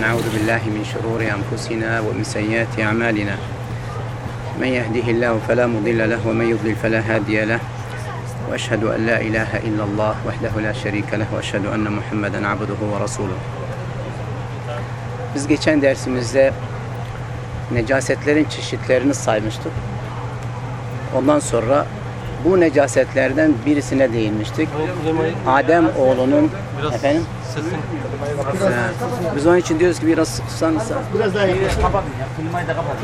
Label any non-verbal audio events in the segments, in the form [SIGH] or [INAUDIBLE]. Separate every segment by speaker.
Speaker 1: ونعوذ بالله من شرور أنفسنا ومن سيئات أعمالنا من يهده الله فلا مضل له ومن يضلل فلا هادي له وأشهد أن لا إله إلا الله وحده لا شريك له وأشهد أن محمدا عبده ورسوله Biz geçen dersimizde necasetlerin çeşitlerini saymıştık. Ondan sonra bu necasetlerden birisine değinmiştik. Adem oğlunun efendim
Speaker 2: Sesin.
Speaker 1: Biz onun için diyoruz ki biraz sıksan
Speaker 3: Biraz daha yaklaşık.
Speaker 2: Kapatın ya. Klimayı da kapat.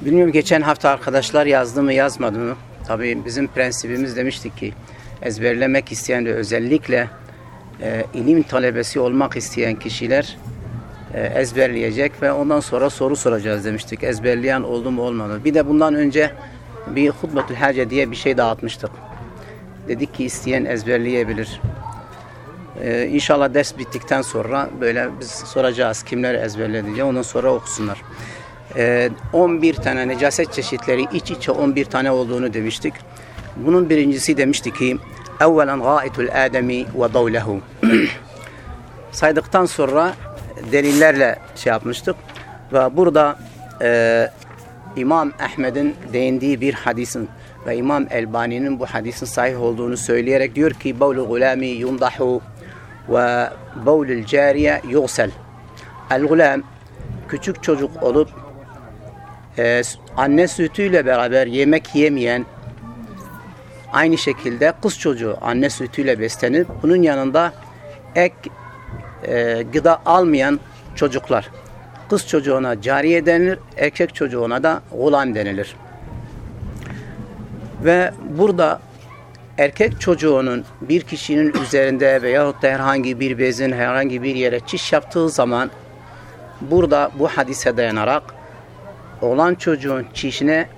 Speaker 1: Bilmiyorum geçen hafta arkadaşlar yazdı mı yazmadı mı? Tabii bizim prensibimiz demiştik ki ezberlemek isteyen ve özellikle e, ilim talebesi olmak isteyen kişiler ezberleyecek ve ondan sonra soru soracağız demiştik. Ezberleyen oldu mu olmadı? Bir de bundan önce bir hutbetül hace diye bir şey dağıtmıştık. Dedik ki isteyen ezberleyebilir. Ee, inşallah ders bittikten sonra böyle biz soracağız kimler ezberledi diye ondan sonra okusunlar. Ee, 11 tane necaset çeşitleri iç içe 11 tane olduğunu demiştik. Bunun birincisi demişti ki evvelen gaitul ademi ve davlehu [CLEARS THROAT] saydıktan sonra delillerle şey yapmıştık. Ve burada e, İmam Ahmed'in değindiği bir hadisin ve İmam Elbani'nin bu hadisin sahih olduğunu söyleyerek diyor ki bavlu gulami yumdahu ve bavlul cariye yugsel el gulam küçük çocuk olup e, anne sütüyle beraber yemek yemeyen aynı şekilde kız çocuğu anne sütüyle beslenip bunun yanında ek e, gıda almayan çocuklar. Kız çocuğuna cariye denilir, erkek çocuğuna da gulam denilir. Ve burada erkek çocuğunun bir kişinin üzerinde veyahut da herhangi bir bezin herhangi bir yere çiş yaptığı zaman burada bu hadise dayanarak olan çocuğun çişine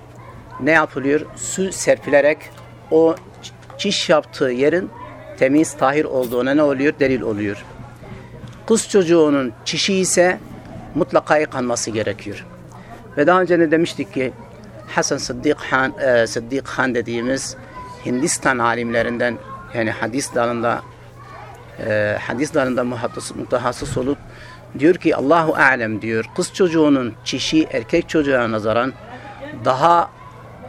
Speaker 1: ne yapılıyor? Su serpilerek o çiş yaptığı yerin temiz, tahir olduğuna ne oluyor? Delil oluyor. Kız çocuğunun çişi ise mutlaka yıkanması gerekiyor. Ve daha önce ne demiştik ki Hasan Sıddık Han, e, Sıddık Han dediğimiz Hindistan alimlerinden yani hadis dalında e, hadis dalında mutahassıs olup diyor ki Allahu alem diyor kız çocuğunun çişi erkek çocuğa nazaran daha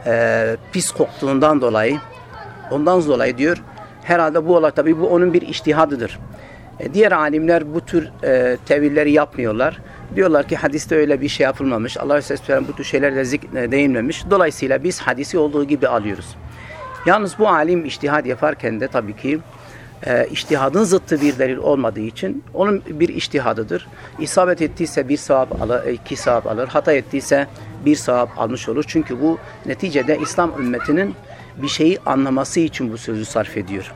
Speaker 1: e, pis koktuğundan dolayı ondan dolayı diyor herhalde bu olay tabi bu onun bir iştihadıdır. E, diğer alimler bu tür e, tevilleri yapmıyorlar. Diyorlar ki hadiste öyle bir şey yapılmamış. Allah Resulü bu tür şeylerle zik- değinmemiş. Dolayısıyla biz hadisi olduğu gibi alıyoruz. Yalnız bu alim iştihad yaparken de tabii ki e, iştihadın zıttı bir delil olmadığı için onun bir iştihadıdır. İsabet ettiyse bir sevap alır, iki sevap alır. Hata ettiyse bir sevap almış olur. Çünkü bu neticede İslam ümmetinin bir şeyi anlaması için bu sözü sarf ediyor.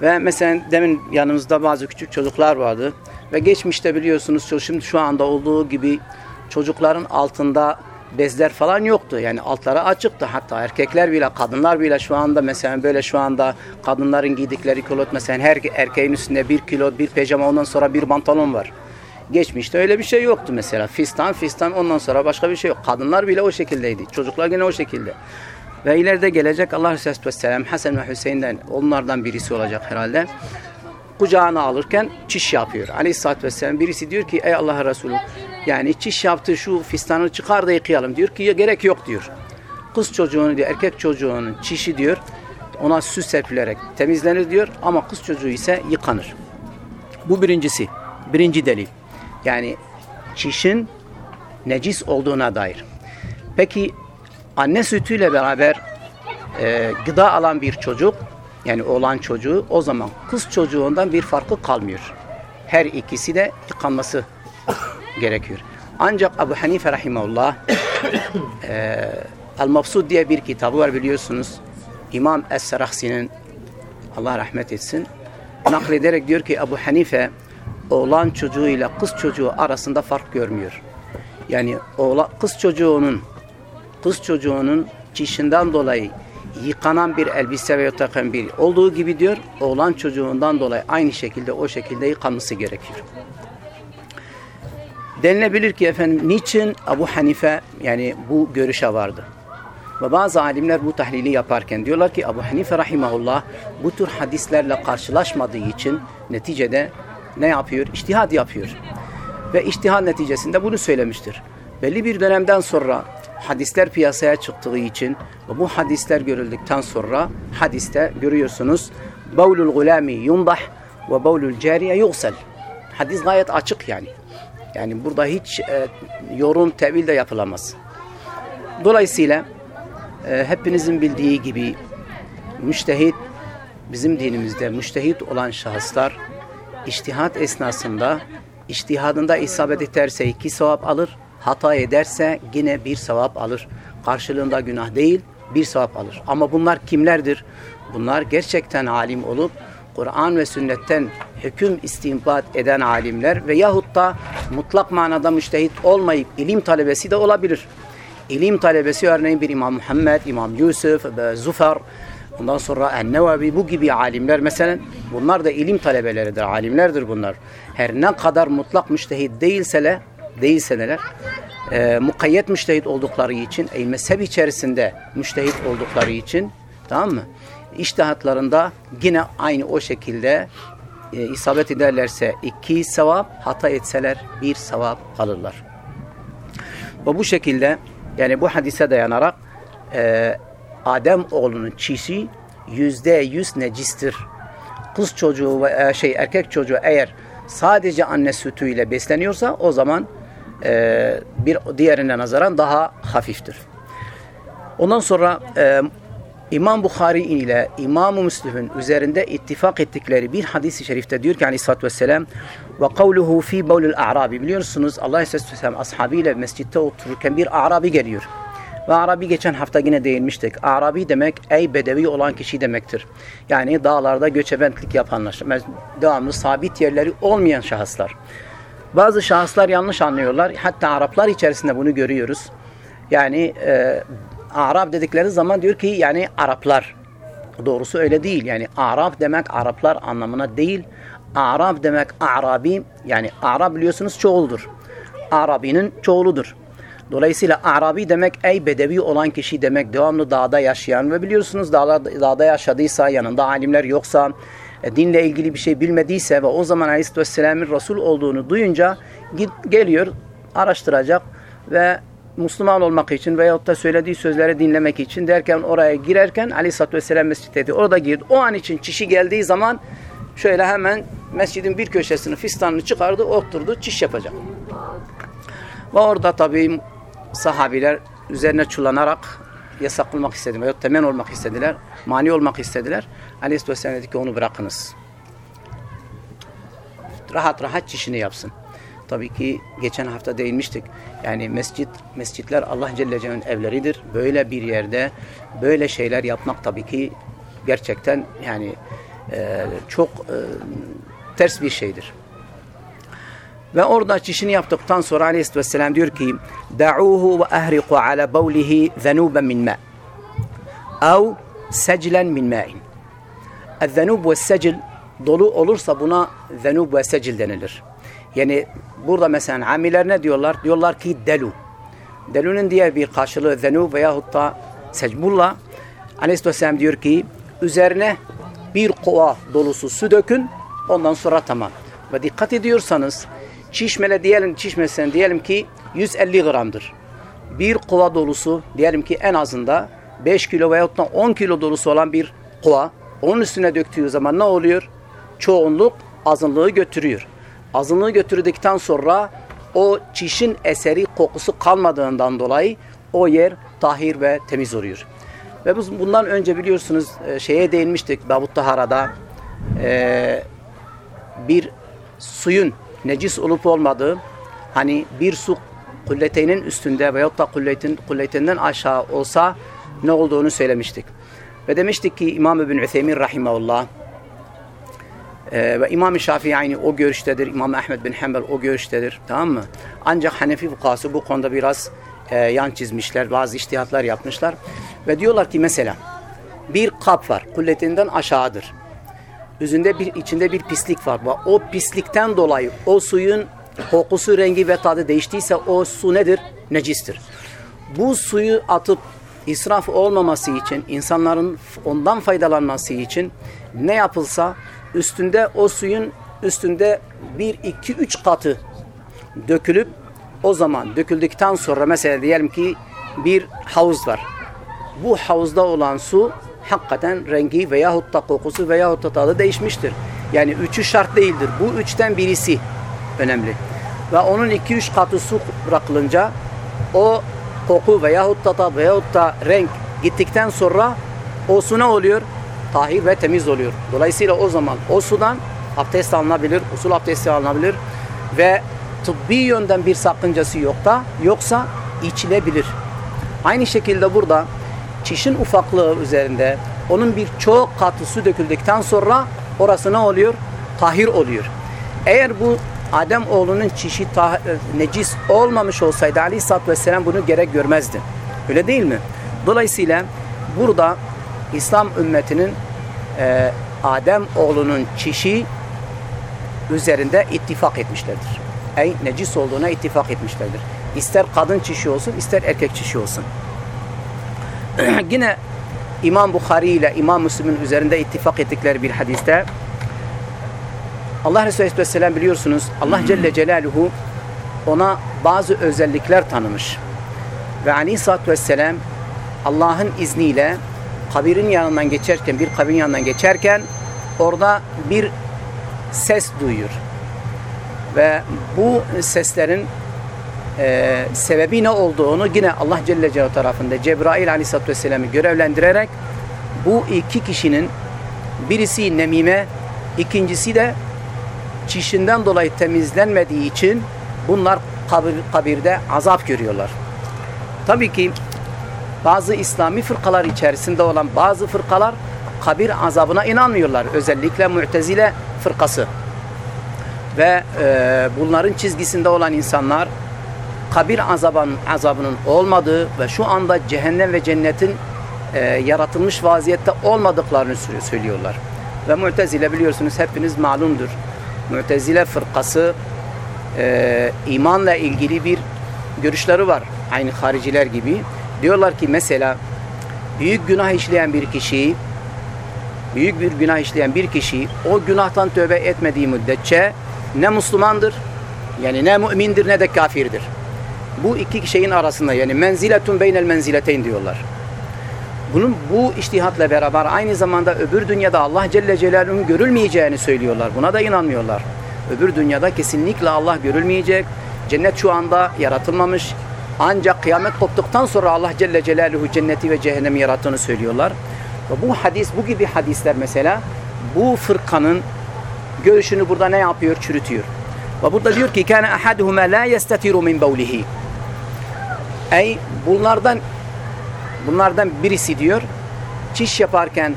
Speaker 1: Ve mesela demin yanımızda bazı küçük çocuklar vardı. Ve geçmişte biliyorsunuz şimdi şu anda olduğu gibi çocukların altında bezler falan yoktu. Yani altları açıktı. Hatta erkekler bile, kadınlar bile şu anda mesela böyle şu anda kadınların giydikleri kilot mesela her erkeğin üstünde bir kilo, bir pijama ondan sonra bir pantolon var. Geçmişte öyle bir şey yoktu mesela. Fistan, fistan ondan sonra başka bir şey yok. Kadınlar bile o şekildeydi. Çocuklar yine o şekilde. Ve ileride gelecek Allah Resulü Vesselam Hasan ve Hüseyin'den onlardan birisi olacak herhalde. Kucağına alırken çiş yapıyor. Aleyhisselatü Vesselam birisi diyor ki ey Allah Resulü yani çiş yaptı şu fistanı çıkar da yıkayalım diyor ki gerek yok diyor. Kız çocuğunu diyor erkek çocuğunun çişi diyor ona süs serpilerek temizlenir diyor ama kız çocuğu ise yıkanır. Bu birincisi. Birinci delil. Yani çişin necis olduğuna dair. Peki anne sütüyle beraber e, gıda alan bir çocuk yani olan çocuğu o zaman kız çocuğundan bir farkı kalmıyor. Her ikisi de yıkanması gerekiyor. Ancak Ebu Hanife Rahimahullah [COUGHS] e, El-Mabsud diye bir kitabı var biliyorsunuz. İmam Es-Seraksi'nin Allah rahmet etsin naklederek diyor ki Ebu Hanife oğlan çocuğuyla kız çocuğu arasında fark görmüyor. Yani oğlan, kız çocuğunun kız çocuğunun çişinden dolayı yıkanan bir elbise veya takan bir olduğu gibi diyor oğlan çocuğundan dolayı aynı şekilde o şekilde yıkanması gerekiyor. Denilebilir ki efendim niçin Ebu Hanife yani bu görüşe vardı? Ve bazı alimler bu tahlili yaparken diyorlar ki Ebu Hanife rahimahullah bu tür hadislerle karşılaşmadığı için neticede ne yapıyor? İçtihad yapıyor. Ve içtihad neticesinde bunu söylemiştir. Belli bir dönemden sonra hadisler piyasaya çıktığı için ve bu hadisler görüldükten sonra hadiste görüyorsunuz Bavlul gulami yundah ve bavlul cariye yugsel. Hadis gayet açık yani. Yani burada hiç e, yorum, tevil de yapılamaz. Dolayısıyla e, hepinizin bildiği gibi müştehit bizim dinimizde müştehit olan şahıslar iştihat esnasında iştihadında isabet ederse iki sevap alır, hata ederse yine bir sevap alır. Karşılığında günah değil, bir sevap alır. Ama bunlar kimlerdir? Bunlar gerçekten alim olup Kur'an ve sünnetten hüküm istinbat eden alimler veyahut da mutlak manada müştehit olmayıp ilim talebesi de olabilir. İlim talebesi örneğin bir İmam Muhammed, İmam Yusuf, Zufer, ondan sonra En-Nevevi bu gibi alimler mesela bunlar da ilim talebeleridir, alimlerdir bunlar. Her ne kadar mutlak müştehit değilseler, değilseler e, mukayyet müştehit oldukları için, ey mezhep içerisinde müştehit oldukları için tamam mı? İştihatlarında yine aynı o şekilde e, isabet ederlerse iki sevap, hata etseler bir sevap alırlar. Ve bu şekilde yani bu hadise dayanarak e, Adem oğlunun çişi yüzde yüz necistir. Kız çocuğu ve e, şey erkek çocuğu eğer sadece anne sütüyle besleniyorsa o zaman e, bir diğerine nazaran daha hafiftir. Ondan sonra e, İmam Bukhari ile İmam-ı Müslim'in üzerinde ittifak ettikleri bir hadis-i şerifte diyor ki aleyhissalatü vesselam ve kavluhu fi bavlul a'rabi biliyorsunuz Allah aleyhissalatü vesselam ashabıyla mescitte otururken bir a'rabi geliyor. Ve Arabi geçen hafta yine değinmiştik. Arabi demek ey bedevi olan kişi demektir. Yani dağlarda göçebentlik yapanlar, devamlı sabit yerleri olmayan şahıslar. Bazı şahıslar yanlış anlıyorlar. Hatta Araplar içerisinde bunu görüyoruz. Yani e, Arap dedikleri zaman diyor ki yani Araplar. Doğrusu öyle değil. Yani Arap demek Araplar anlamına değil. Arap demek Arabi yani Arap biliyorsunuz çoğuldur. Arabinin çoğuludur. Dolayısıyla Arabi demek ey bedevi olan kişi demek devamlı dağda yaşayan ve biliyorsunuz dağda, dağda yaşadıysa yanında alimler yoksa e, dinle ilgili bir şey bilmediyse ve o zaman Aleyhisselam'ın Resul olduğunu duyunca git, geliyor araştıracak ve Müslüman olmak için veyahut da söylediği sözleri dinlemek için derken oraya girerken Aleyhisselatü Vesselam mescitteydi. Orada girdi. O an için çişi geldiği zaman şöyle hemen mescidin bir köşesini fistanını çıkardı, oturdu, çiş yapacak. Ve orada tabii sahabiler üzerine çullanarak yasak olmak istediler veyahut temen olmak istediler, mani olmak istediler. Aleyhisselatü Vesselam dedi ki onu bırakınız. Rahat rahat çişini yapsın. Tabii ki geçen hafta değinmiştik. Yani mescit, mescitler Allah Celle Celle'nin evleridir. Böyle bir yerde böyle şeyler yapmak tabii ki gerçekten yani e, çok e, ters bir şeydir. Ve orada çişini yaptıktan sonra Aleyhisselatü Vesselam diyor ki Da'uhu ve ehriqu ala bavlihi zenuben min ma' ev seclen min ma'in Zenub ve secil dolu olursa buna zenub ve secil denilir. Yani burada mesela amiler ne diyorlar? Diyorlar ki delu. Delunun diğer bir karşılığı zenub veyahut da secbulla. Aleyhisselam diyor ki üzerine bir kova dolusu su dökün ondan sonra tamam. Ve dikkat ediyorsanız çişmele diyelim çişmesen diyelim ki 150 gramdır. Bir kova dolusu diyelim ki en azında 5 kilo veyahut da 10 kilo dolusu olan bir kova onun üstüne döktüğü zaman ne oluyor? Çoğunluk azınlığı götürüyor. Azınlığı götürdükten sonra o çişin eseri kokusu kalmadığından dolayı o yer tahir ve temiz oluyor. Ve biz bundan önce biliyorsunuz e, şeye değinmiştik Davut Tahara'da e, bir suyun necis olup olmadığı hani bir su kulleteynin üstünde veyahut da kulletin, kulletinden aşağı olsa ne olduğunu söylemiştik. Ve demiştik ki İmam İbn Üthemin Rahimahullah ee, ve İmam-ı Şafii aynı o görüştedir. İmam Ahmed bin Hanbel o görüştedir. Tamam mı? Ancak Hanefi fukası bu konuda biraz e, yan çizmişler. Bazı iştihatlar yapmışlar. Ve diyorlar ki mesela bir kap var. Kulletinden aşağıdır. Üzünde bir, içinde bir pislik var. O pislikten dolayı o suyun kokusu, rengi ve tadı değiştiyse o su nedir? Necistir. Bu suyu atıp israf olmaması için, insanların ondan faydalanması için ne yapılsa üstünde o suyun üstünde bir, iki, üç katı dökülüp o zaman döküldükten sonra mesela diyelim ki bir havuz var. Bu havuzda olan su hakikaten rengi veyahut da kokusu veyahut da tadı değişmiştir. Yani üçü şart değildir. Bu üçten birisi önemli. Ve onun iki üç katı su bırakılınca o koku veyahut da tat veyahut da renk gittikten sonra o su ne oluyor? Tahir ve temiz oluyor. Dolayısıyla o zaman o sudan abdest alınabilir, usul abdesti alınabilir ve tıbbi yönden bir sakıncası yok da yoksa içilebilir. Aynı şekilde burada çişin ufaklığı üzerinde onun bir çok katı su döküldükten sonra orası ne oluyor? Tahir oluyor. Eğer bu Adem oğlunun çişi e, necis olmamış olsaydı Aleyhisselatü Vesselam bunu gerek görmezdi. Öyle değil mi? Dolayısıyla burada İslam ümmetinin e, Adem oğlunun çişi üzerinde ittifak etmişlerdir. Ey necis olduğuna ittifak etmişlerdir. İster kadın çişi olsun, ister erkek çişi olsun. [CLEARS THROAT] Yine İmam Bukhari ile İmam Müslim'in üzerinde ittifak ettikleri bir hadiste Allah Resulü Aleyhisselam biliyorsunuz Allah Celle Celaluhu ona bazı özellikler tanımış. Ve Aleyhisselatü Vesselam Allah'ın izniyle kabirin yanından geçerken, bir kabirin yanından geçerken orada bir ses duyuyor. Ve bu seslerin e, sebebi ne olduğunu yine Allah Celle Celaluhu tarafında Cebrail Aleyhisselatü Vesselam'ı görevlendirerek bu iki kişinin birisi nemime, ikincisi de çişinden dolayı temizlenmediği için bunlar kabir, kabirde azap görüyorlar. Tabii ki bazı İslami fırkalar içerisinde olan bazı fırkalar kabir azabına inanmıyorlar. Özellikle Mu'tezile fırkası. Ve e, bunların çizgisinde olan insanlar kabir azabın, azabının olmadığı ve şu anda cehennem ve cennetin e, yaratılmış vaziyette olmadıklarını söylüyorlar. Ve Mu'tezile biliyorsunuz hepiniz malumdur. Mu'tezile fırkası e, imanla ilgili bir görüşleri var. Aynı hariciler gibi. Diyorlar ki mesela büyük günah işleyen bir kişi büyük bir günah işleyen bir kişi o günahtan tövbe etmediği müddetçe ne Müslümandır yani ne mümindir ne de kafirdir. Bu iki şeyin arasında yani menziletun beynel menzileteyn diyorlar. Bunun bu iştihatla beraber aynı zamanda öbür dünyada Allah Celle Celaluhu'nun görülmeyeceğini söylüyorlar. Buna da inanmıyorlar. Öbür dünyada kesinlikle Allah görülmeyecek. Cennet şu anda yaratılmamış. Ancak kıyamet koptuktan sonra Allah Celle Celaluhu cenneti ve cehennemi yarattığını söylüyorlar. Ve bu hadis, bu gibi hadisler mesela bu fırkanın görüşünü burada ne yapıyor? Çürütüyor. Ve burada diyor ki kana ahaduhuma la yastatiru min bawlihi. Ey bunlardan bunlardan birisi diyor çiş yaparken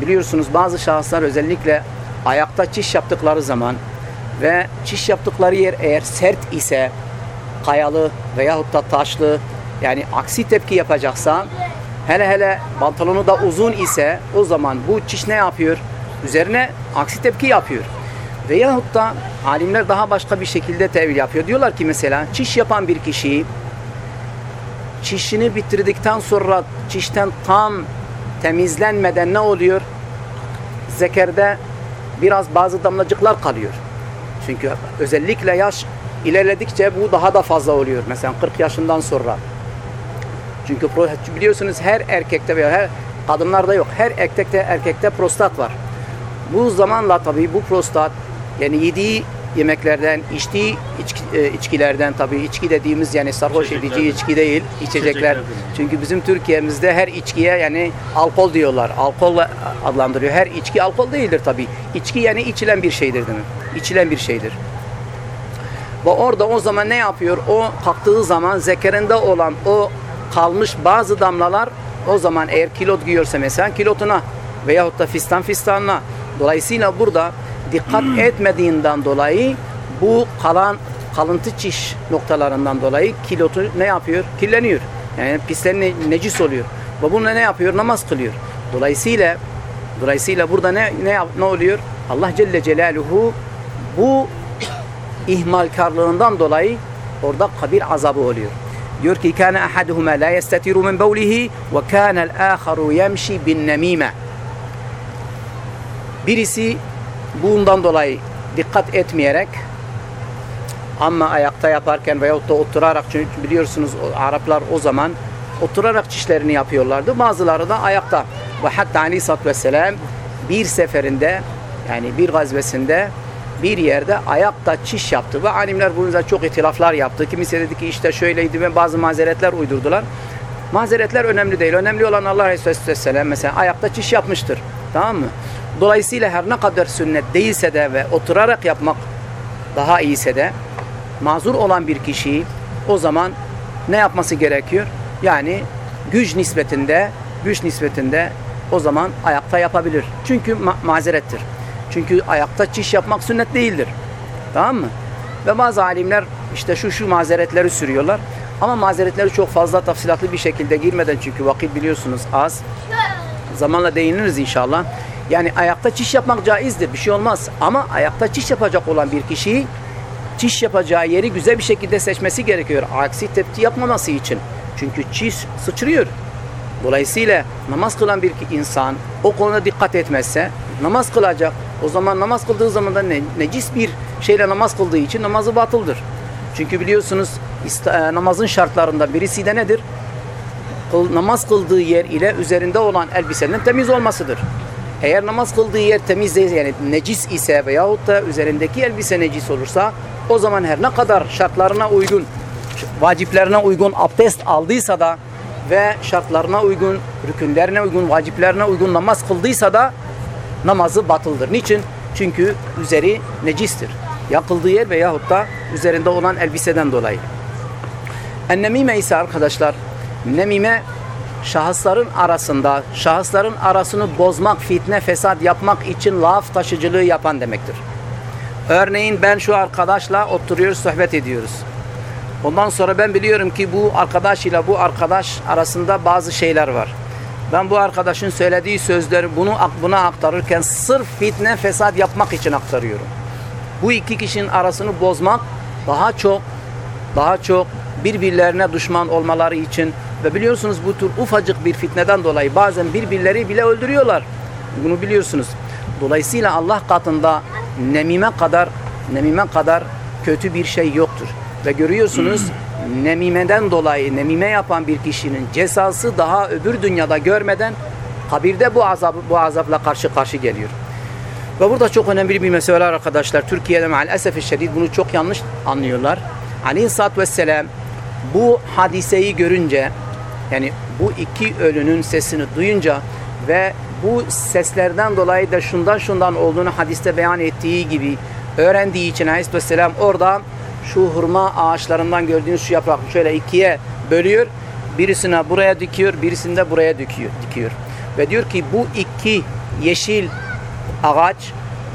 Speaker 1: biliyorsunuz bazı şahıslar özellikle ayakta çiş yaptıkları zaman ve çiş yaptıkları yer eğer sert ise kayalı veyahut da taşlı yani aksi tepki yapacaksa hele hele pantolonu da uzun ise o zaman bu çiş ne yapıyor? Üzerine aksi tepki yapıyor. Veyahut da alimler daha başka bir şekilde tevil yapıyor. Diyorlar ki mesela çiş yapan bir kişi çişini bitirdikten sonra çişten tam temizlenmeden ne oluyor? Zekerde biraz bazı damlacıklar kalıyor. Çünkü özellikle yaş ilerledikçe bu daha da fazla oluyor. Mesela 40 yaşından sonra. Çünkü biliyorsunuz her erkekte veya her kadınlarda yok. Her erkekte erkekte prostat var. Bu zamanla tabii bu prostat yani yediği yemeklerden, içtiği içki, e, içkilerden tabii içki dediğimiz yani sarhoş edici içki değil, içecekler. Çünkü bizim Türkiye'mizde her içkiye yani alkol diyorlar. Alkolla adlandırıyor. Her içki alkol değildir tabii. İçki yani içilen bir şeydir değil mi? İçilen bir şeydir. Ve orada o zaman ne yapıyor? O kalktığı zaman zekerinde olan o kalmış bazı damlalar o zaman eğer kilot giyiyorsa mesela kilotuna veyahut da fistan fistanına dolayısıyla burada dikkat etmediğinden dolayı bu kalan kalıntı çiş noktalarından dolayı kilotu ne yapıyor? Kirleniyor. Yani pislen necis oluyor. Ve bununla ne yapıyor? Namaz kılıyor. Dolayısıyla dolayısıyla burada ne ne ne oluyor? Allah Celle Celaluhu bu ihmalkarlığından dolayı orada kabir azabı oluyor. diyor ki kana ahaduhuma la yastatiru min bawlihi ve kana al-akharu yemşi bin nemime. Birisi bundan dolayı dikkat etmeyerek ama ayakta yaparken veyahut da oturarak çünkü biliyorsunuz Araplar o zaman oturarak çişlerini yapıyorlardı. Bazıları da ayakta. Ve hatta aleyhissalatü vesselam bir seferinde yani bir gazvesinde bir yerde ayakta çiş yaptı ve alimler bunun çok itilaflar yaptı. Kimisi dedi ki işte şöyleydi ve bazı mazeretler uydurdular. Mazeretler önemli değil. Önemli olan Allah Resulü Aleyhisselam mesela ayakta çiş yapmıştır. Tamam mı? Dolayısıyla her ne kadar sünnet değilse de ve oturarak yapmak daha iyiyse de mazur olan bir kişiyi o zaman ne yapması gerekiyor? Yani güç nispetinde güç nispetinde o zaman ayakta yapabilir. Çünkü ma mazerettir. Çünkü ayakta çiş yapmak sünnet değildir. Tamam mı? Ve bazı alimler işte şu şu mazeretleri sürüyorlar. Ama mazeretleri çok fazla tafsilatlı bir şekilde girmeden çünkü vakit biliyorsunuz az. Zamanla değiniriz inşallah. Yani ayakta çiş yapmak caizdir. Bir şey olmaz. Ama ayakta çiş yapacak olan bir kişiyi çiş yapacağı yeri güzel bir şekilde seçmesi gerekiyor. Aksi tepki yapmaması için. Çünkü çiş sıçrıyor. Dolayısıyla namaz kılan bir insan o konuda dikkat etmezse namaz kılacak. O zaman namaz kıldığı zaman da ne, necis bir şeyle namaz kıldığı için namazı batıldır. Çünkü biliyorsunuz e, namazın şartlarında birisi de nedir? Kıl, namaz kıldığı yer ile üzerinde olan elbisenin temiz olmasıdır. Eğer namaz kıldığı yer temiz değil yani necis ise veyahut da üzerindeki elbise necis olursa o zaman her ne kadar şartlarına uygun, vaciplerine uygun abdest aldıysa da ve şartlarına uygun, rükünlerine uygun, vaciplerine uygun namaz kıldıysa da namazı batıldır. Niçin? Çünkü üzeri necistir. Yakıldığı yer veyahut da üzerinde olan elbiseden dolayı. Ennemime ise arkadaşlar, nemime şahısların arasında, şahısların arasını bozmak, fitne, fesat yapmak için laf taşıcılığı yapan demektir. Örneğin ben şu arkadaşla oturuyoruz, sohbet ediyoruz. Ondan sonra ben biliyorum ki bu arkadaş ile bu arkadaş arasında bazı şeyler var. Ben bu arkadaşın söylediği sözleri bunu buna aktarırken sırf fitne, fesat yapmak için aktarıyorum. Bu iki kişinin arasını bozmak daha çok daha çok birbirlerine düşman olmaları için ve biliyorsunuz bu tür ufacık bir fitneden dolayı bazen birbirleri bile öldürüyorlar. Bunu biliyorsunuz. Dolayısıyla Allah katında nemime kadar nemime kadar kötü bir şey yoktur. Ve görüyorsunuz nemimeden dolayı nemime yapan bir kişinin cezası daha öbür dünyada görmeden kabirde bu azap bu azapla karşı karşı geliyor. Ve burada çok önemli bir mesele arkadaşlar. Türkiye'de maalesef şiddet bunu çok yanlış anlıyorlar. Aleyhisselatü Vesselam bu hadiseyi görünce yani bu iki ölünün sesini duyunca ve bu seslerden dolayı da şundan şundan olduğunu hadiste beyan ettiği gibi öğrendiği için Aleyhisselam orada şu hurma ağaçlarından gördüğünüz şu yaprak şöyle ikiye bölüyor. Birisine buraya dikiyor, birisini de buraya dikiyor, dikiyor. Ve diyor ki bu iki yeşil ağaç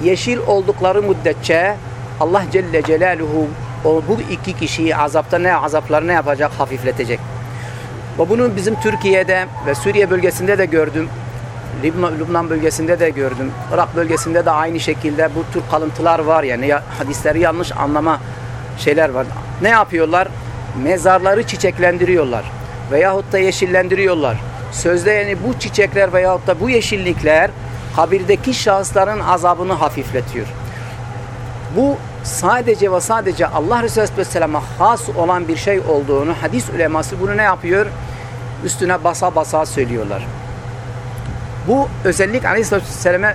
Speaker 1: yeşil oldukları müddetçe Allah Celle Celaluhu bu iki kişiyi azapta ne azapları ne yapacak? Hafifletecek. Ve bunu bizim Türkiye'de ve Suriye bölgesinde de gördüm. Lübnan bölgesinde de gördüm. Irak bölgesinde de aynı şekilde bu tür kalıntılar var yani ya, hadisleri yanlış anlama şeyler var. Ne yapıyorlar? Mezarları çiçeklendiriyorlar. Veyahut da yeşillendiriyorlar. Sözde yani bu çiçekler veyahut da bu yeşillikler kabirdeki şahısların azabını hafifletiyor. Bu sadece ve sadece Allah Resulü Aleyhisselam'a has olan bir şey olduğunu hadis uleması bunu ne yapıyor? Üstüne basa basa söylüyorlar. Bu özellik Aleyhisselatü Vesselam'a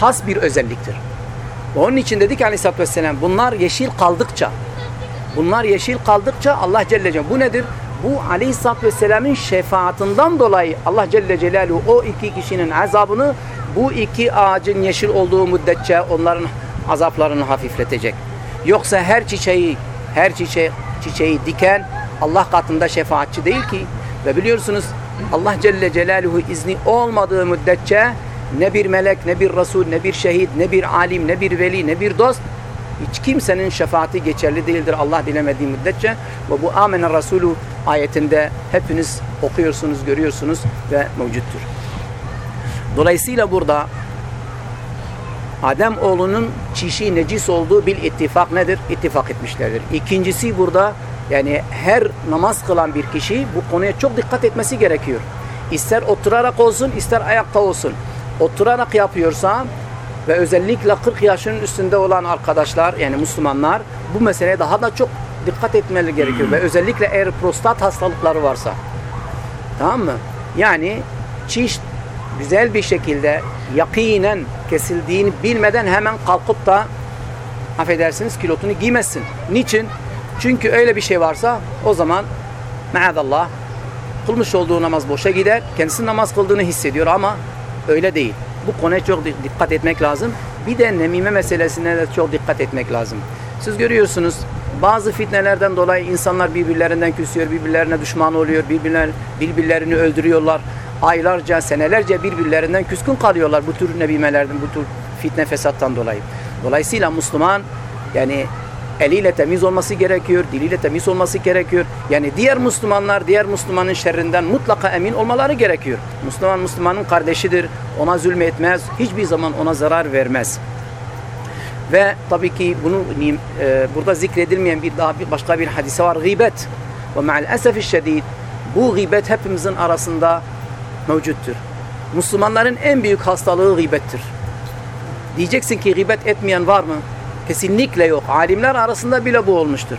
Speaker 1: has bir özelliktir. Onun için dedik Aleyhisselatü Vesselam bunlar yeşil kaldıkça bunlar yeşil kaldıkça Allah Celle Celaluhu bu nedir? Bu Aleyhisselatü Vesselam'ın şefaatinden dolayı Allah Celle Celaluhu o iki kişinin azabını bu iki ağacın yeşil olduğu müddetçe onların azaplarını hafifletecek. Yoksa her çiçeği her çiçeği, çiçeği diken Allah katında şefaatçi değil ki. Ve biliyorsunuz Allah Celle Celaluhu izni olmadığı müddetçe ne bir melek, ne bir Resul, ne bir şehit, ne bir alim, ne bir veli, ne bir dost hiç kimsenin şefaati geçerli değildir Allah dilemediği müddetçe. Ve bu Amener Resulü ayetinde hepiniz okuyorsunuz, görüyorsunuz ve mevcuttur. Dolayısıyla burada Adem oğlunun çişi necis olduğu bir ittifak nedir? İttifak etmişlerdir. İkincisi burada Yani her namaz kılan bir kişi bu konuya çok dikkat etmesi gerekiyor. İster oturarak olsun, ister ayakta olsun. Oturarak yapıyorsa ve özellikle 40 yaşının üstünde olan arkadaşlar yani Müslümanlar bu meseleye daha da çok dikkat etmeleri gerekiyor. ve özellikle eğer prostat hastalıkları varsa. Tamam mı? Yani çiş güzel bir şekilde yakinen kesildiğini bilmeden hemen kalkıp da affedersiniz kilotunu giymezsin. Niçin? Çünkü öyle bir şey varsa o zaman maazallah kılmış olduğu namaz boşa gider. Kendisi namaz kıldığını hissediyor ama öyle değil. Bu konuya çok dikkat etmek lazım. Bir de nemime meselesine de çok dikkat etmek lazım. Siz görüyorsunuz bazı fitnelerden dolayı insanlar birbirlerinden küsüyor, birbirlerine düşman oluyor, birbirler, birbirlerini öldürüyorlar. Aylarca, senelerce birbirlerinden küskün kalıyorlar bu tür nebimelerden, bu tür fitne fesattan dolayı. Dolayısıyla Müslüman yani eliyle temiz olması gerekiyor, diliyle temiz olması gerekiyor. Yani diğer Müslümanlar, diğer Müslümanın şerrinden mutlaka emin olmaları gerekiyor. Müslüman, Müslümanın kardeşidir, ona zulmetmez, hiçbir zaman ona zarar vermez. Ve tabii ki bunu e, burada zikredilmeyen bir daha bir başka bir hadise var. Gıybet. Ve ma'al esefi şedid bu gıybet hepimizin arasında mevcuttur. Müslümanların en büyük hastalığı gıybettir. Diyeceksin ki gıybet etmeyen var mı? Kesinlikle yok. Alimler arasında bile bu olmuştur.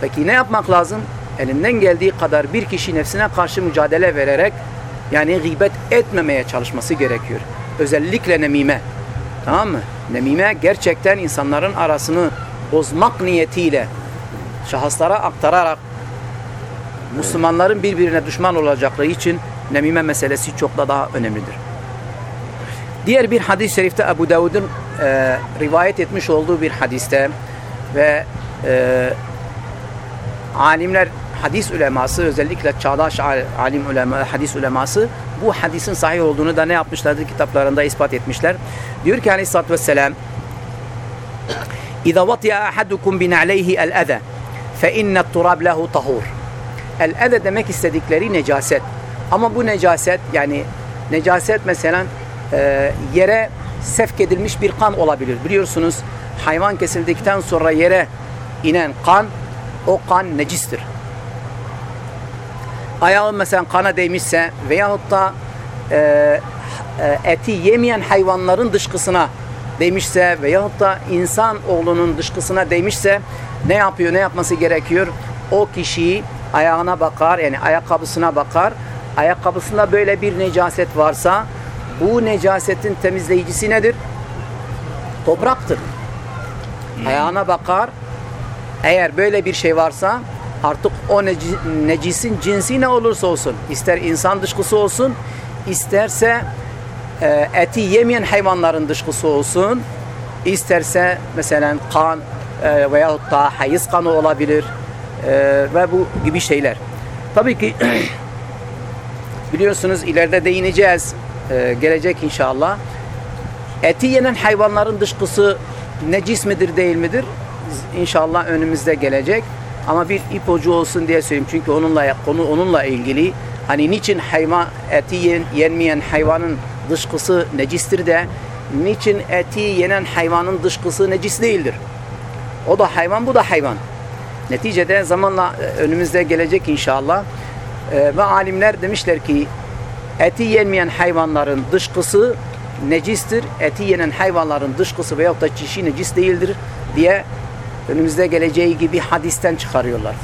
Speaker 1: Peki ne yapmak lazım? Elinden geldiği kadar bir kişi nefsine karşı mücadele vererek yani gıybet etmemeye çalışması gerekiyor. Özellikle nemime. Tamam mı? Nemime gerçekten insanların arasını bozmak niyetiyle şahıslara aktararak Müslümanların birbirine düşman olacakları için nemime meselesi çok da daha önemlidir. Diğer bir hadis-i şerifte Ebu Davud'un e, rivayet etmiş olduğu bir hadiste ve e, alimler hadis uleması özellikle çağdaş alim ulema, hadis uleması bu hadisin sahih olduğunu da ne yapmışlardır kitaplarında ispat etmişler. Diyor ki aleyhissalatü vesselam vatiya ahadukum bina'leyhi el-eze fe innet turab lehu tahur. El-eze demek istedikleri necaset. Ama bu necaset yani necaset mesela e, yere sevk edilmiş bir kan olabilir. Biliyorsunuz hayvan kesildikten sonra yere inen kan o kan necistir. Ayağı mesela kana değmişse veyahut da e, e, eti yemeyen hayvanların dışkısına değmişse veyahut da insan oğlunun dışkısına değmişse ne yapıyor, ne yapması gerekiyor? O kişiyi ayağına bakar, yani ayakkabısına bakar. Ayakkabısında böyle bir necaset varsa bu necasetin temizleyicisi nedir? Topraktır. Ayağına bakar. Eğer böyle bir şey varsa artık o necisin cinsi ne olursa olsun, ister insan dışkısı olsun, isterse e, eti yemeyen hayvanların dışkısı olsun, isterse mesela kan e, veyahut da hayız kanı olabilir e, ve bu gibi şeyler. Tabii ki [CLEARS THROAT] biliyorsunuz ileride değineceğiz e, gelecek inşallah. Eti yenen hayvanların dışkısı necis midir değil midir? İnşallah önümüzde gelecek. Ama bir ipucu olsun diye söyleyeyim. Çünkü onunla konu onunla ilgili. Hani niçin hayvan eti yen, yenmeyen hayvanın dışkısı necistir de niçin eti yenen hayvanın dışkısı necis değildir? O da hayvan, bu da hayvan. Neticede zamanla e, önümüzde gelecek inşallah. Ee, ve alimler demişler ki eti yenmeyen hayvanların dışkısı necistir. Eti yenen hayvanların dışkısı veyahut da çişi necis değildir diye önümüzde geleceği gibi hadisten çıkarıyorlar.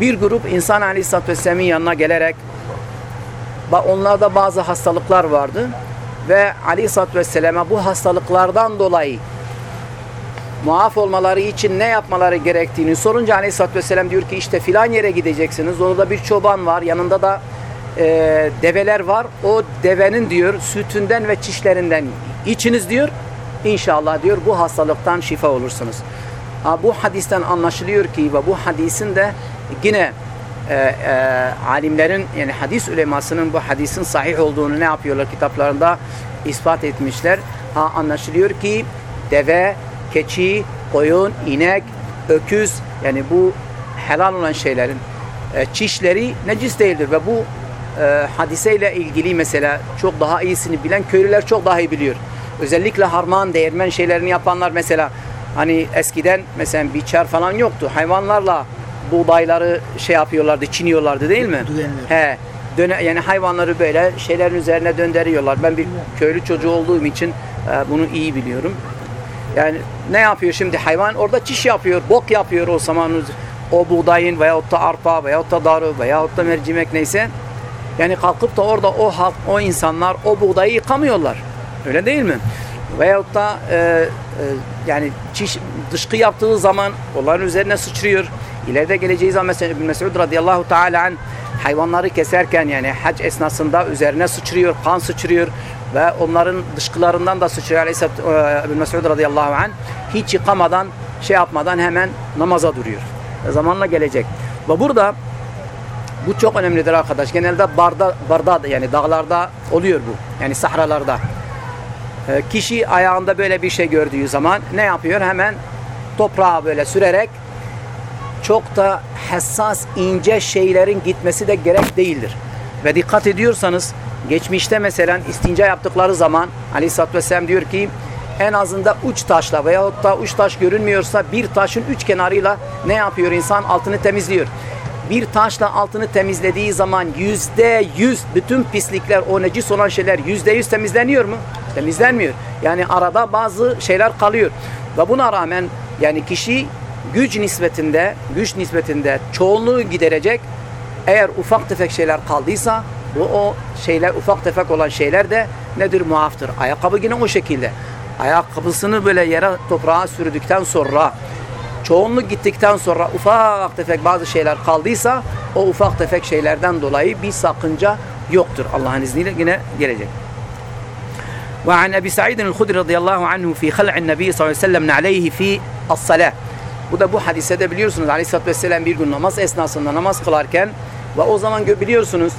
Speaker 1: Bir grup insan aleyhissalatü vesselam'ın yanına gelerek onlarda bazı hastalıklar vardı ve aleyhissalatü vesselam'a bu hastalıklardan dolayı muaf olmaları için ne yapmaları gerektiğini sorunca aleyhissalatü vesselam diyor ki işte filan yere gideceksiniz. Orada bir çoban var. Yanında da e, develer var. O devenin diyor sütünden ve çişlerinden içiniz diyor. İnşallah diyor bu hastalıktan şifa olursunuz. Ha, bu hadisten anlaşılıyor ki ve bu hadisin de yine e, e, alimlerin yani hadis ulemasının bu hadisin sahih olduğunu ne yapıyorlar kitaplarında ispat etmişler. Ha, anlaşılıyor ki deve, keçi, koyun, inek, öküz yani bu helal olan şeylerin e, çişleri necis değildir ve bu e, hadiseyle ilgili mesela çok daha iyisini bilen köylüler çok daha iyi biliyor. Özellikle harman, değirmen şeylerini yapanlar mesela hani eskiden mesela biçer falan yoktu. Hayvanlarla buğdayları şey yapıyorlardı, çiniyorlardı değil mi?
Speaker 2: Düzenler.
Speaker 1: He. Döne, yani hayvanları böyle şeylerin üzerine döndürüyorlar. Ben bir köylü çocuğu olduğum için e, bunu iyi biliyorum. Yani ne yapıyor şimdi hayvan? Orada çiş yapıyor, bok yapıyor o zaman o buğdayın veyahut da arpa veyahut da darı veyahut da mercimek neyse. Yani kalkıp da orada o halk, o insanlar o buğdayı yıkamıyorlar. Öyle değil mi? Veyahut da e, e, yani çiş, dışkı yaptığı zaman onların üzerine sıçrıyor. İleride geleceği zaman mesela İbn Mesud radıyallahu teala an hayvanları keserken yani hac esnasında üzerine sıçrıyor, kan sıçrıyor ve onların dışkılarından da sıçrıyor Aleyhisselatü e, Mesud radıyallahu anh hiç yıkamadan şey yapmadan hemen namaza duruyor. E, zamanla gelecek. Ve burada bu çok önemlidir arkadaş. Genelde barda, barda yani dağlarda oluyor bu. Yani sahralarda. E, kişi ayağında böyle bir şey gördüğü zaman ne yapıyor? Hemen toprağa böyle sürerek çok da hassas ince şeylerin gitmesi de gerek değildir. Ve dikkat ediyorsanız geçmişte mesela istinca yaptıkları zaman Aleyhisselatü Vesselam diyor ki en azında uç taşla veyahut da uç taş görünmüyorsa bir taşın üç kenarıyla ne yapıyor insan? Altını temizliyor. Bir taşla altını temizlediği zaman yüzde yüz bütün pislikler, o necis olan şeyler yüzde yüz temizleniyor mu? Temizlenmiyor. Yani arada bazı şeyler kalıyor. Ve buna rağmen yani kişi güç nispetinde, güç nispetinde çoğunluğu giderecek. Eğer ufak tefek şeyler kaldıysa bu o şeyler ufak tefek olan şeyler de nedir muaftır. Ayakkabı yine o şekilde. Ayakkabısını böyle yere toprağa sürdükten sonra çoğunluk gittikten sonra ufak tefek bazı şeyler kaldıysa o ufak tefek şeylerden dolayı bir sakınca yoktur. Allah'ın izniyle yine gelecek. وعن أبي سعيد الخدري رضي الله عنه في خلع النبي صلى الله عليه وسلم عليه في الصلاة bu da bu hadise de biliyorsunuz Aleyhisselatü Vesselam bir gün namaz esnasında namaz kılarken ve o zaman biliyorsunuz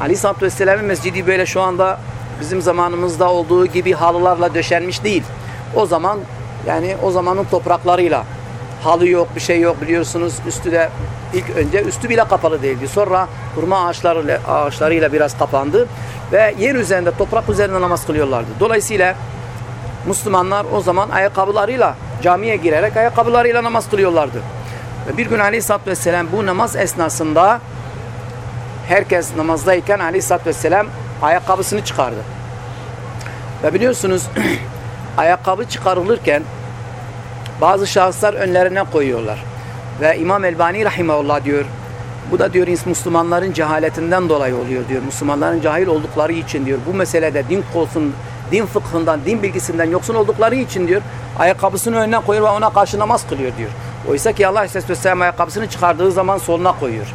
Speaker 1: Aleyhisselatü Vesselam'ın mescidi böyle şu anda bizim zamanımızda olduğu gibi halılarla döşenmiş değil. O zaman yani o zamanın topraklarıyla halı yok bir şey yok biliyorsunuz üstü de ilk önce üstü bile kapalı değildi. Sonra hurma ağaçlarıyla, ağaçlarıyla biraz kapandı ve yer üzerinde toprak üzerinde namaz kılıyorlardı. Dolayısıyla Müslümanlar o zaman ayakkabılarıyla camiye girerek ayakkabılarıyla namaz kılıyorlardı. Ve bir gün Aleyhisselatü Vesselam bu namaz esnasında herkes namazdayken Aleyhisselatü Vesselam ayakkabısını çıkardı. Ve biliyorsunuz [CLEARS THROAT] ayakkabı çıkarılırken bazı şahıslar önlerine koyuyorlar. Ve İmam Elbani Rahimahullah diyor bu da diyor Müslümanların cehaletinden dolayı oluyor diyor. Müslümanların cahil oldukları için diyor. Bu meselede din olsun, din fıkhından, din bilgisinden yoksun oldukları için diyor. Ayakkabısını önüne koyuyor ve ona karşı namaz kılıyor diyor. Oysa ki Allah Aleyhisselatü Vesselam ayakkabısını çıkardığı zaman soluna koyuyor.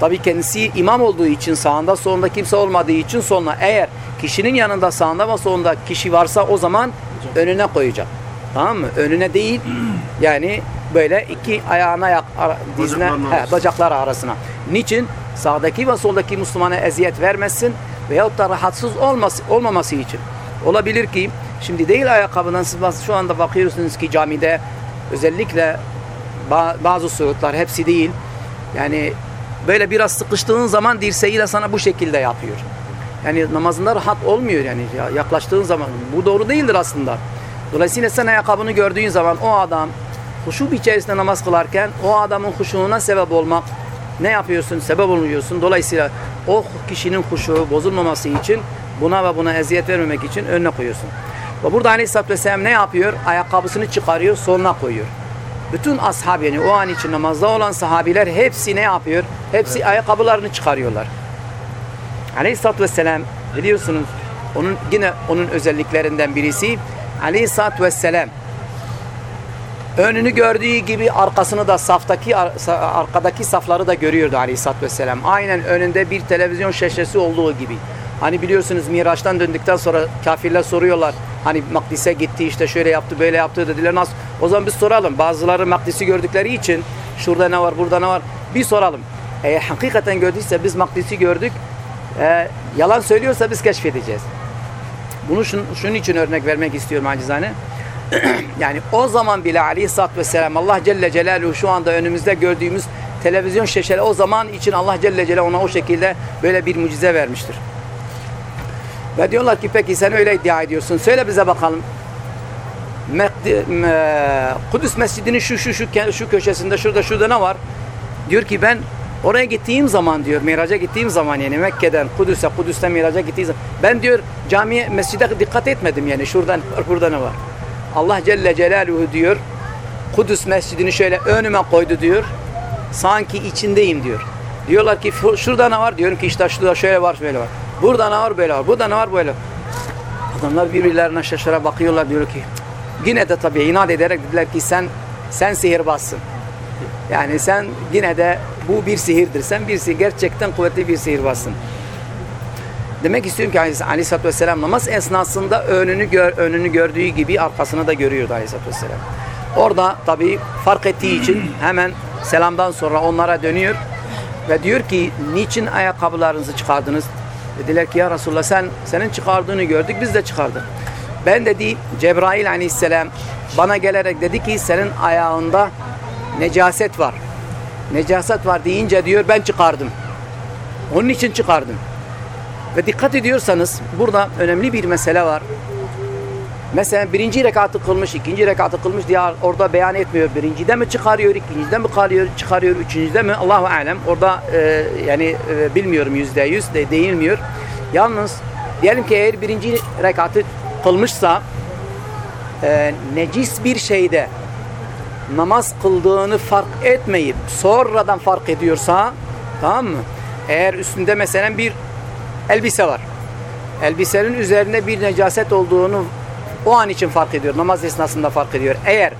Speaker 1: Tabi kendisi imam olduğu için sağında solunda kimse olmadığı için soluna. Eğer kişinin yanında sağında ve solunda kişi varsa o zaman önüne koyacak. Tamam mı? Önüne değil [CLEARS THROAT] yani böyle iki ayağına yak, ara, dizine, bacaklar arasına. Niçin? Sağdaki ve soldaki Müslümana eziyet vermesin veyahut da rahatsız olması, olmaması için. Olabilir ki şimdi değil ayakkabıdan siz şu anda bakıyorsunuz ki camide özellikle ba- bazı surutlar hepsi değil. Yani böyle biraz sıkıştığın zaman dirseğiyle sana bu şekilde yapıyor. Yani namazında rahat olmuyor yani ya yaklaştığın zaman. Bu doğru değildir aslında. Dolayısıyla sen ayakkabını gördüğün zaman o adam huşu içerisinde namaz kılarken o adamın huşuğuna sebep olmak ne yapıyorsun? Sebep oluyorsun. Dolayısıyla o kişinin huşuğu bozulmaması için buna ve buna eziyet vermemek için önüne koyuyorsun. Ve burada Aleyhisselatü Vesselam ne yapıyor? Ayakkabısını çıkarıyor, soluna koyuyor. Bütün ashab yani o an için namazda olan sahabiler hepsi ne yapıyor? Hepsi ayakkabılarını çıkarıyorlar. Aleyhisselatü Vesselam biliyorsunuz onun yine onun özelliklerinden birisi Aleyhisselatü Vesselam önünü gördüğü gibi arkasını da saftaki ar- sa- arkadaki safları da görüyordu Aleyhisselatü Vesselam. Aynen önünde bir televizyon şaşesi olduğu gibi. Hani biliyorsunuz Miraç'tan döndükten sonra kafirler soruyorlar. Hani Makdis'e gitti işte şöyle yaptı böyle yaptı dediler. Nasıl? O zaman biz soralım. Bazıları Makdis'i gördükleri için şurada ne var burada ne var bir soralım. Eğer hakikaten gördüyse biz Makdis'i gördük. Ee, yalan söylüyorsa biz keşfedeceğiz. Bunu şun, şunun için örnek vermek istiyorum acizane. [CLEARS THROAT] yani o zaman bile aleyhissalatü vesselam Allah Celle Celaluhu şu anda önümüzde gördüğümüz televizyon şeşeli o zaman için Allah Celle Celaluhu ona o şekilde böyle bir mucize vermiştir. Ve diyorlar ki peki sen öyle iddia ediyorsun. Söyle bize bakalım. Me- Kudüs Mescidi'nin şu şu şu şu köşesinde şurada şurada ne var? Diyor ki ben oraya gittiğim zaman diyor Miraç'a gittiğim zaman yani Mekke'den Kudüs'e Kudüs'ten Miraç'a gittiğim zaman ben diyor camiye mescide dikkat etmedim yani şuradan var burada ne var? Allah Celle Celaluhu diyor Kudüs Mescidini şöyle önüme koydu diyor. Sanki içindeyim diyor. Diyorlar ki "Fu- şurada ne var? Diyorum ki işte şurada şöyle var şöyle var. Burada ne var böyle var. Burada ne var böyle. Adamlar birbirlerine şaşıra bakıyorlar diyor ki yine de tabii inat ederek dediler ki sen sen sihirbazsın. Yani sen yine de bu bir sihirdir. Sen bir sihir, gerçekten kuvvetli bir sihirbazsın. Demek istiyorum ki Aleyhis- Aleyhisselatü Vesselam namaz esnasında önünü, gör, önünü gördüğü gibi arkasını da görüyordu Aleyhisselatü Vesselam. Orada tabii fark ettiği için hemen selamdan sonra onlara dönüyor ve diyor ki niçin ayakkabılarınızı çıkardınız? Dediler ki ya Resulallah sen senin çıkardığını gördük biz de çıkardık. Ben dedi Cebrail aleyhisselam bana gelerek dedi ki senin ayağında necaset var. Necaset var deyince diyor ben çıkardım. Onun için çıkardım. Ve dikkat ediyorsanız burada önemli bir mesele var. Mesela birinci rekatı kılmış, ikinci rekatı kılmış diye orada beyan etmiyor. Birincide mi çıkarıyor, ikincide mi çıkarıyor, çıkarıyor, üçüncüde mi? Allahu alem. Orada e, yani e, bilmiyorum yüzde yüz de değinmiyor. Yalnız diyelim ki eğer birinci rekatı kılmışsa e, necis bir şeyde namaz kıldığını fark etmeyip sonradan fark ediyorsa tamam mı? Eğer üstünde mesela bir elbise var. Elbisenin üzerinde bir necaset olduğunu o an için fark ediyor. Namaz esnasında fark ediyor. Eğer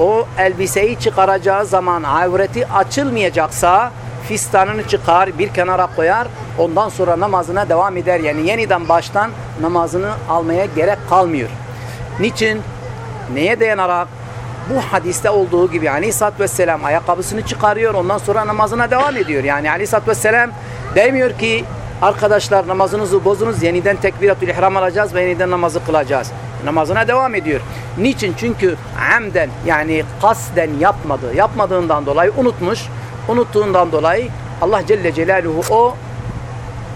Speaker 1: o elbiseyi çıkaracağı zaman avreti açılmayacaksa fistanını çıkar, bir kenara koyar. Ondan sonra namazına devam eder. Yani yeniden baştan namazını almaya gerek kalmıyor. Niçin? Neye dayanarak? Bu hadiste olduğu gibi Aleyhisselatü Vesselam ayakkabısını çıkarıyor. Ondan sonra namazına devam ediyor. Yani Aleyhisselatü Vesselam demiyor ki arkadaşlar namazınızı bozunuz. Yeniden tekbiratül ihram alacağız ve yeniden namazı kılacağız. Namazına devam ediyor. Niçin? Çünkü amden yani kasten yapmadı. Yapmadığından dolayı unutmuş. Unuttuğundan dolayı Allah Celle Celaluhu o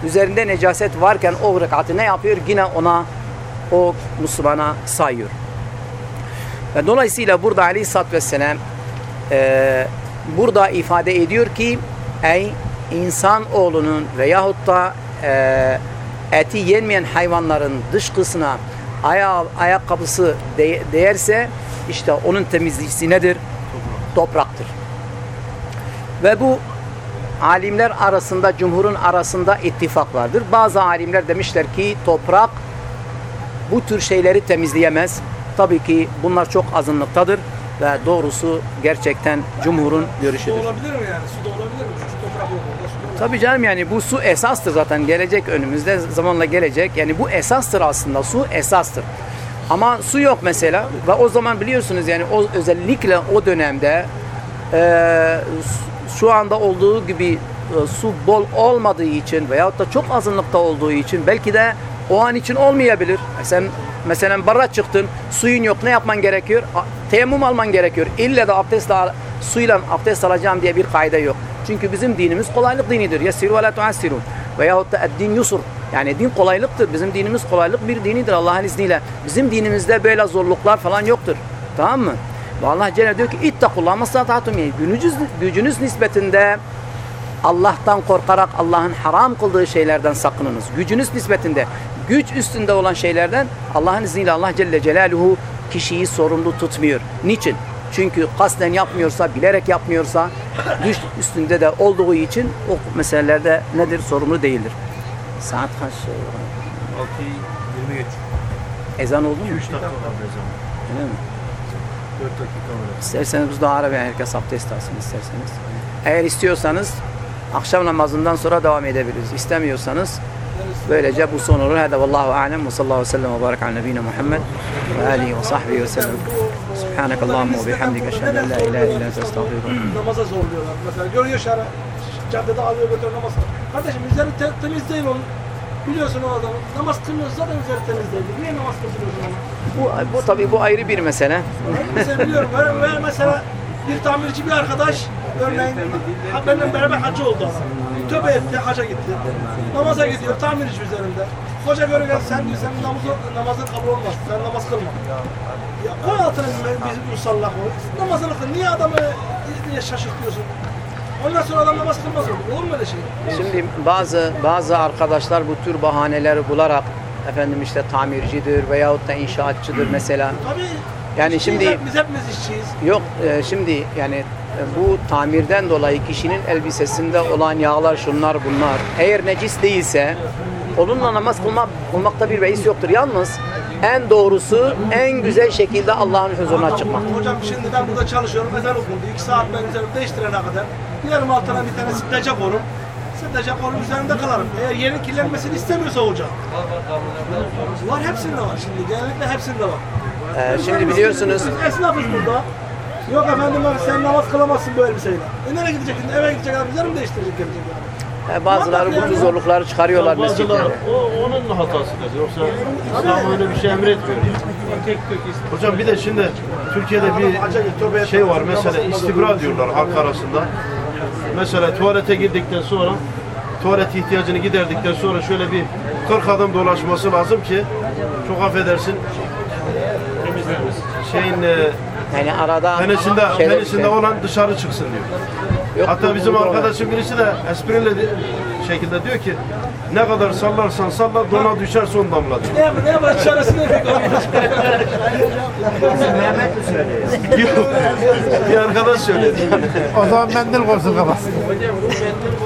Speaker 1: üzerinde necaset varken o rekatı ne yapıyor? Yine ona o Müslümana sayıyor. Ve dolayısıyla burada Aleyhisselatü Vesselam e, burada ifade ediyor ki ey insan oğlunun veyahut da e, eti yenmeyen hayvanların dışkısına aya, ayakkabısı de, değerse işte onun temizliği nedir? Topraktır. Ve bu alimler arasında, cumhurun arasında ittifak vardır. Bazı alimler demişler ki toprak bu tür şeyleri temizleyemez. Tabii ki bunlar çok azınlıktadır ve doğrusu gerçekten cumhurun
Speaker 2: Su
Speaker 1: görüşüdür.
Speaker 2: olabilir mi yani? Su da olabilir mi? Şu toprak yok orada. Su da olabilir.
Speaker 1: Tabii canım yani bu su esastır zaten gelecek önümüzde zamanla gelecek. Yani bu esastır aslında su esastır. Ama su yok mesela ve o zaman biliyorsunuz yani o özellikle o dönemde e, şu anda olduğu gibi e, su bol olmadığı için veyahut da çok azınlıkta olduğu için belki de o an için olmayabilir. E Sen mesela barra çıktın, suyun yok ne yapman gerekiyor? Teyemmüm alman gerekiyor. İlle de abdestle suyla abdest alacağım diye bir kaide yok. Çünkü bizim dinimiz kolaylık dinidir. Yessiru ve la tuassirun. Veyahut da din yusur. Yani din kolaylıktır. Bizim dinimiz kolaylık bir dinidir Allah'ın izniyle. Bizim dinimizde böyle zorluklar falan yoktur. Tamam mı? Ve Allah Celle diyor ki ittakullah masatatum gücünüz, gücünüz nispetinde Allah'tan korkarak Allah'ın haram kıldığı şeylerden sakınınız. Gücünüz nispetinde güç üstünde olan şeylerden Allah'ın izniyle Allah Celle Celaluhu kişiyi sorumlu tutmuyor. Niçin? Çünkü kasten yapmıyorsa, bilerek yapmıyorsa güç üstünde de olduğu için o meselelerde nedir? Sorumlu değildir. Saat kaç?
Speaker 3: 6'yı 20 geç.
Speaker 1: Ezan oldu mu?
Speaker 3: 3 dakika kaldı ezan.
Speaker 1: Öyle mi?
Speaker 3: 4 dakika var.
Speaker 1: İsterseniz biz de Arabi herkes abdest alsın isterseniz. Eğer istiyorsanız akşam namazından sonra devam edebiliriz. İstemiyorsanız böylece bu son olur. Hadi vallahu alem ve sallallahu aleyhi ve sellem ve barak ala nebine Muhammed ve alihi ve sahbihi ve sellem. Subhanak Allahumma ve bihamdike eşhedü en la ilahe illa ente estağfiruke
Speaker 2: Namaza zorluyorlar. Mesela görüyor şara, caddede alıyor götürüyor namaz. Kardeşim üzeri te temiz değil onun. Biliyorsun o adamı. Namaz kılmıyorsa zaten üzeri temiz değil. Niye namaz kılıyorsun?
Speaker 1: Bu, bu tabii bu ayrı bir mesele.
Speaker 2: Mesela biliyorum. Ve, ve mesela bir tamirci bir arkadaş örneğin benimle beraber hacı oldu adam. Tövbe etti, haca gitti. Namaza gidiyor tamirci üzerinde. Hoca görürken sen diyor sen namazı, namazın kabul olmaz. Sen namaz kılma. Ya koy altına bir musalla koy. Namazını kıl. Niye adamı niye şaşırtıyorsun? Ondan sonra adam namaz kılmaz olur. Olur mu öyle şey?
Speaker 1: Şimdi bazı bazı arkadaşlar bu tür bahaneleri bularak efendim işte tamircidir veyahut da inşaatçıdır mesela.
Speaker 2: Tabii.
Speaker 1: Yani şimdi-
Speaker 2: Biz hepimiz işçiyiz.
Speaker 1: Yok e, şimdi yani bu tamirden dolayı kişinin elbisesinde olan yağlar şunlar bunlar eğer necis değilse onunla namaz kılmak, kılmakta bir beis yoktur. Yalnız en doğrusu en güzel şekilde Allah'ın huzuruna çıkmak.
Speaker 2: Hocam şimdi ben burada çalışıyorum. Ezan okundu. İki saat ben üzerimi değiştirene kadar. Yarım altına bir tane sprece korum. Sprece korum üzerinde kalarım. Eğer yerin kirlenmesini istemiyorsa hocam. Var hepsinde var şimdi. Genellikle hepsinde var.
Speaker 1: E, şimdi biliyorsunuz
Speaker 2: esnafız burada. Yok efendim bak sen namaz kılamazsın bu elbiseyle. E nereye gideceksin? Eve gidecek adam üzerimi değiştirecek gelecek yani.
Speaker 1: e, bazıları bu tür zorlukları çıkarıyorlar
Speaker 3: Bazıları
Speaker 1: mescitlerde.
Speaker 3: o onun hatasıdır. Yoksa İslam öyle bir şey emretmiyor. Hocam bir de şimdi Türkiye'de bir şey var mesela istibra diyorlar halk arasında. Mesela tuvalete girdikten sonra tuvalet ihtiyacını giderdikten sonra şöyle bir 40 adım dolaşması lazım ki çok affedersin şeyin e,
Speaker 1: Yani arada
Speaker 3: penisinde,
Speaker 1: şeyler-
Speaker 3: penisinde olan dışarı çıksın diyor.
Speaker 1: Yok,
Speaker 3: Hatta
Speaker 1: bu-
Speaker 3: bizim
Speaker 1: bu-
Speaker 3: arkadaşım birisi de espriyle de- şekilde diyor ki ne kadar sallarsan salla dona düşer son damla diyor.
Speaker 2: Ne? Ne yapayım? Çaresine pek olmaz.
Speaker 3: Yok, bir arkadaş söyledi.
Speaker 4: O zaman mendil koysun kafasına.
Speaker 3: Hocam bu mendil